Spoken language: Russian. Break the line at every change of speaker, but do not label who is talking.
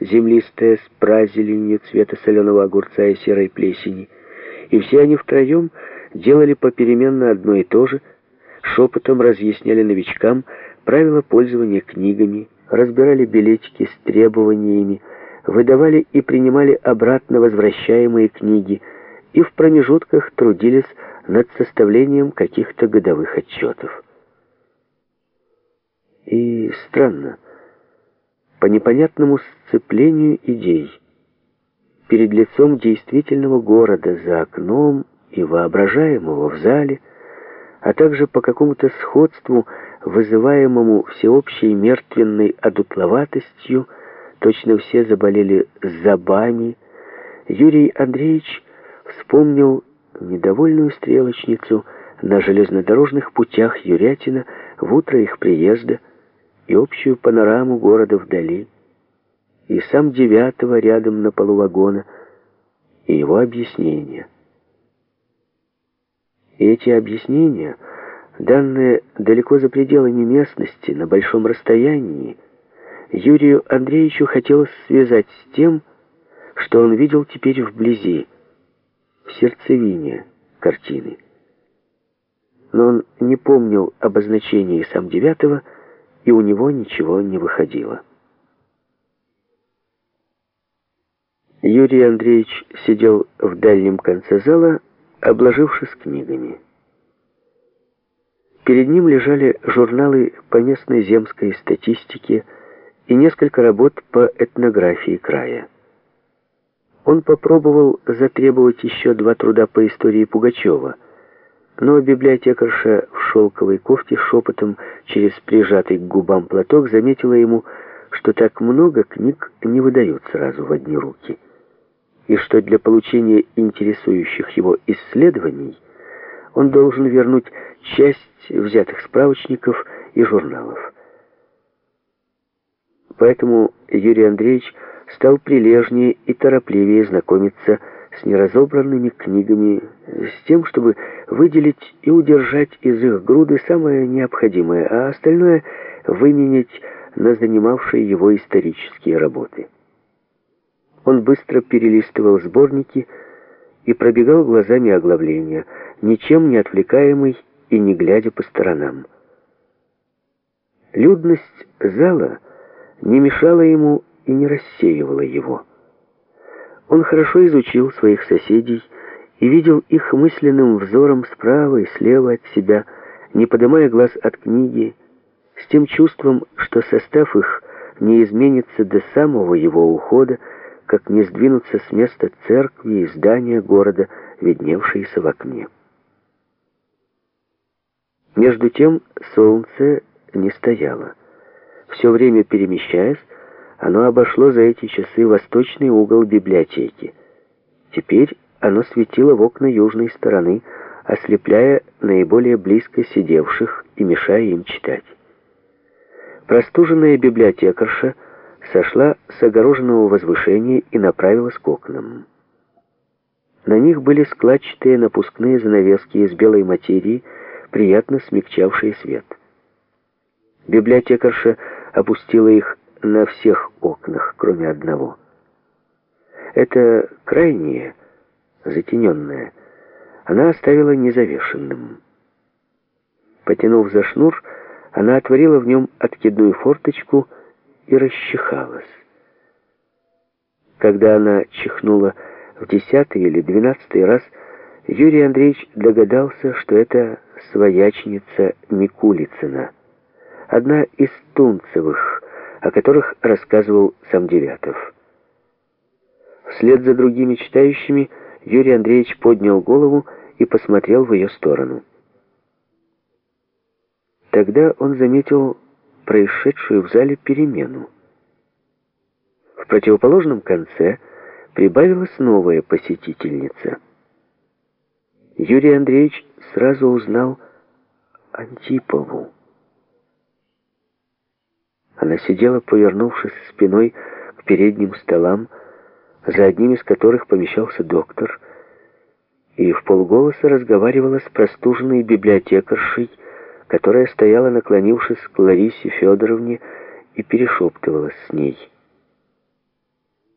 землистая с празеленью цвета соленого огурца и серой плесени. И все они втроем делали попеременно одно и то же, шепотом разъясняли новичкам правила пользования книгами, разбирали билетики с требованиями, выдавали и принимали обратно возвращаемые книги и в промежутках трудились над составлением каких-то годовых отчетов. И странно, по непонятному сцеплению идей, перед лицом действительного города за окном и воображаемого в зале, а также по какому-то сходству, вызываемому всеобщей мертвенной одутловатостью, точно все заболели зубами, Юрий Андреевич вспомнил недовольную стрелочницу на железнодорожных путях Юрятина в утро их приезда, и общую панораму города вдали, и сам девятого рядом на полу вагона, и его объяснения. И эти объяснения, данные далеко за пределами местности, на большом расстоянии, Юрию Андреевичу хотелось связать с тем, что он видел теперь вблизи, в сердцевине картины. Но он не помнил обозначения сам девятого, и у него ничего не выходило. Юрий Андреевич сидел в дальнем конце зала, обложившись книгами. Перед ним лежали журналы по местной земской статистике и несколько работ по этнографии края. Он попробовал затребовать еще два труда по истории Пугачева – но библиотекарша в шелковой кофте шепотом через прижатый к губам платок заметила ему, что так много книг не выдают сразу в одни руки, и что для получения интересующих его исследований он должен вернуть часть взятых справочников и журналов. Поэтому Юрий Андреевич стал прилежнее и торопливее знакомиться с неразобранными книгами, с тем, чтобы выделить и удержать из их груды самое необходимое, а остальное выменять на занимавшие его исторические работы. Он быстро перелистывал сборники и пробегал глазами оглавления, ничем не отвлекаемый и не глядя по сторонам. Людность зала не мешала ему и не рассеивала его. Он хорошо изучил своих соседей и видел их мысленным взором справа и слева от себя, не поднимая глаз от книги, с тем чувством, что состав их не изменится до самого его ухода, как не сдвинутся с места церкви и здания города, видневшиеся в окне. Между тем солнце не стояло. Все время перемещаясь, оно обошло за эти часы восточный угол библиотеки. Теперь оно светило в окна южной стороны, ослепляя наиболее близко сидевших и мешая им читать. Простуженная библиотекарша сошла с огороженного возвышения и направилась к окнам. На них были складчатые напускные занавески из белой материи, приятно смягчавшие свет. Библиотекарша опустила их на всех окнах, кроме одного. Это крайнее, затененное, она оставила незавешенным. Потянув за шнур, она отворила в нем откидную форточку и расчихалась. Когда она чихнула в десятый или двенадцатый раз, Юрий Андреевич догадался, что это своячница Микулицына, одна из Тунцевых, о которых рассказывал сам Девятов. Вслед за другими читающими Юрий Андреевич поднял голову и посмотрел в ее сторону. Тогда он заметил происшедшую в зале перемену. В противоположном конце прибавилась новая посетительница. Юрий Андреевич сразу узнал Антипову. Она сидела, повернувшись спиной к передним столам, за одним из которых помещался доктор, и в полголоса разговаривала с простуженной библиотекаршей, которая стояла, наклонившись к Ларисе Федоровне, и перешептывалась с ней.